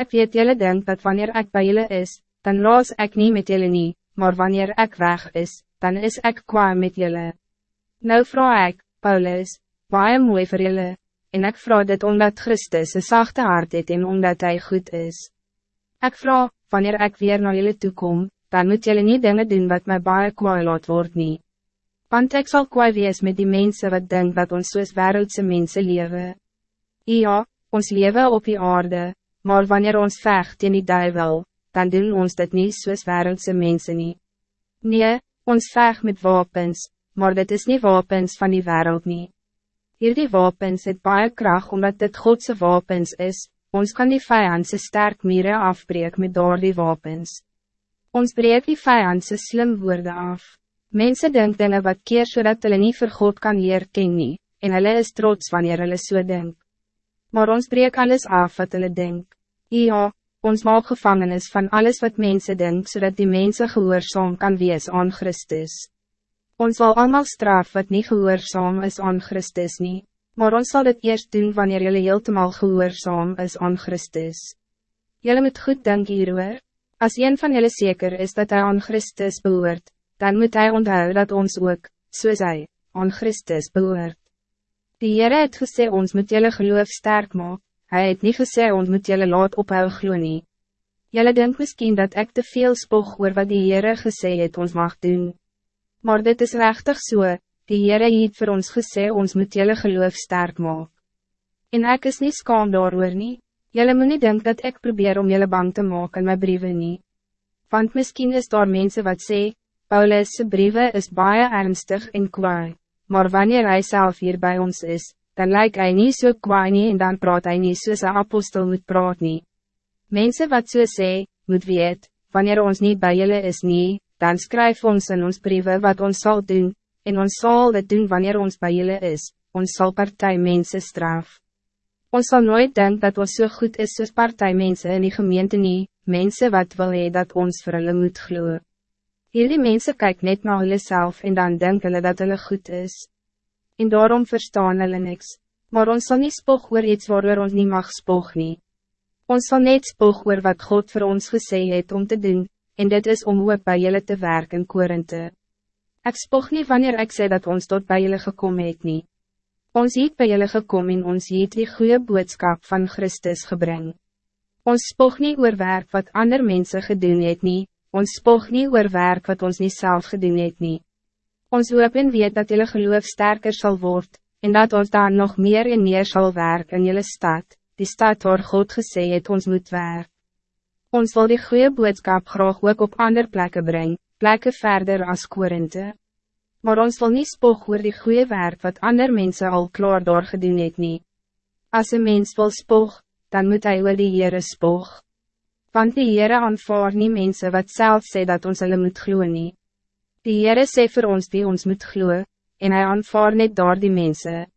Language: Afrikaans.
Ik weet jullie denk dat wanneer ik bij jullie is, dan los ik niet met jullie niet, maar wanneer ik weg is, dan is ik kwaad met jullie. Nou vraag ik, Paulus, baie mooi voor jullie, en ik vraag dit omdat Christus een zachte hart het en omdat hij goed is. Ik vraag, wanneer ik weer naar jullie toe kom, dan moet jullie niet dingen doen wat mij baie kwaad laat word nie. Want ik zal kwaad wees met die mensen wat denk dat ons soos wereldse mensen leven. Ja, ons leven op die aarde, maar wanneer ons vecht in die duivel, dan doen ons dit niet soos wereldse mensen nie. Nee, ons vecht met wapens, maar dit is niet wapens van die wereld nie. Hierdie wapens het baie kracht omdat dit Godse wapens is, ons kan die vijandse sterk mieren afbreek met door die wapens. Ons breek die vijandse slim woorden af. Mensen denken dinge wat keer zodat hulle nie vir God kan leer ken nie, en hulle is trots wanneer hulle so denk. Maar ons breek alles af wat hulle denk. Ja, ons maak gevangenis van alles wat mensen denken, zodat die mensen gehoorzaam kan wees aan Christus. Ons zal allemaal straf wat niet gehoorzaam is aan Christus nie, maar ons zal het eerst doen wanneer jullie heeltemal gehoorzaam is aan Christus. Jullie moet goed denken hieroor, als een van jullie zeker is dat hij aan Christus behoort, dan moet hij onthouden dat ons ook, soos hy, aan Christus behoort. Die Heere het gesê ons moet jullie geloof sterk maak, hy het niet gesê ons moet jullie laat ophou glo nie. Jylle denk miskien dat ik te veel spog oor wat die Heere gesê het ons mag doen. Maar dit is rechtig so, die Heere het voor ons gesê ons moet jullie geloof sterk maak. En ek is niet skaam daar nie, jylle moet nie denk dat ik probeer om jullie bang te maken in my briewe nie. Want misschien is daar mensen wat sê, Paulus' brieven is baie ernstig en kwaai, maar wanneer hij zelf hier bij ons is, dan lijkt hij niet zo so kwaai nie en dan praat hij niet soos een apostel moet praat nie. Mensen wat so sê, moet weet, wanneer ons niet bij jullie is nie, dan skryf ons in ons brieven wat ons zal doen, en ons zal het doen wanneer ons bij jullie is, ons zal partij mensen straf. Ons zal nooit denken dat ons zo so goed is soos partij mensen in die gemeente nie, mensen wat wil hee dat ons vir hulle moet gloeien. Hierdie mensen kyk net na hulle self en dan denken hulle dat hulle goed is. En daarom verstaan hulle niks. Maar ons zal niet spog oor iets waar ons niet mag spog nie. Ons zal net spog oor wat God voor ons gesê het om te doen, en dit is om ook bij jullie te werken in Korinthe. Ek spog niet wanneer ik zei dat ons tot bij jullie gekomen het nie. Ons het bij jullie gekomen en ons het die goede boodschap van Christus gebring. Ons spog niet oor werk wat ander mensen gedoen het nie, ons spog nie oor werk wat ons niet zelf gedoen het nie. Ons hoop en weet dat jullie geloof sterker zal worden, en dat ons daar nog meer en meer zal werken in jullie stad, die stad waar God gesê het ons moet werk. Ons wil die goede boodschap graag ook op andere plekken brengen, plekken verder als Korinthe. Maar ons wil niet spog oor die goede werk wat andere mensen al klaar doorgedoen het nie. As een mens wil spog, dan moet hij oor die Heere spog. Want die Heere aanvaar nie mense wat zelf sê dat ons hulle moet glo nie. Die Heere sê vir ons die ons moet glo, en hij aanvaar net daar die mense,